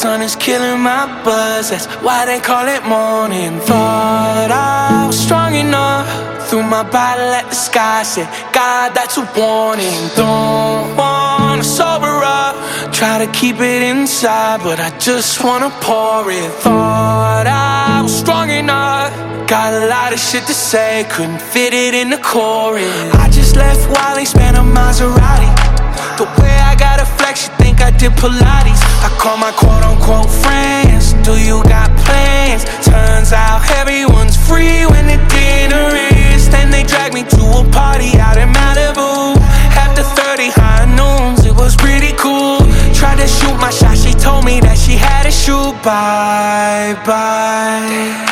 sun is killing my buzz. That's why they call it morning. Thought I was strong enough. Threw my bottle at the sky. Said, God, that's a warning. Don't wanna sober up. Try to keep it inside, but I just wanna pour it. Thought I was strong enough. Got a lot of shit to say, couldn't fit it in the chorus. I just left Wally, spent a Maserati. The way I got a flex, you think I did Pilates. I call my quote unquote friends. Do you got plans? Turns out everyone's free when the dinner is. Then they drag me to a party out in Malibu. After 30 high noons, it was pretty cool. Tried to shoot my shot, she told me that she had to shoot. Bye bye.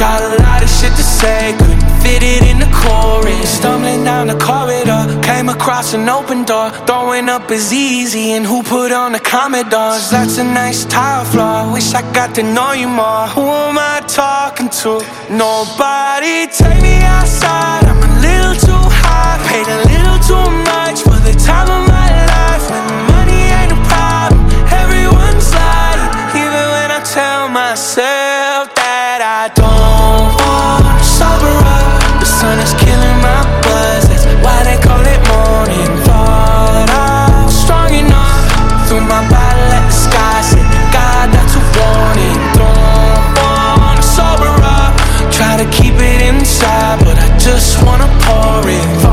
Got a lot of shit to say, couldn't fit it in the chorus. Stumbling down the corridor, came across an open door. Throwing up is easy, and who put on the Commodores? That's a nice tile floor. Wish I got to know you more. Who am I talking to? Nobody take me outside. I'm a little too high, paid a little too much for the time of my life. When money ain't a problem, everyone's lying. Even when I tell myself that I don't want. to Sober up, the sun is killing my buzz. That's why they call it morning thought. I'm strong enough, through my bottle Let the sky. Said, God, that's a warning. Don't wanna sober up, try to keep it inside, but I just wanna pour it.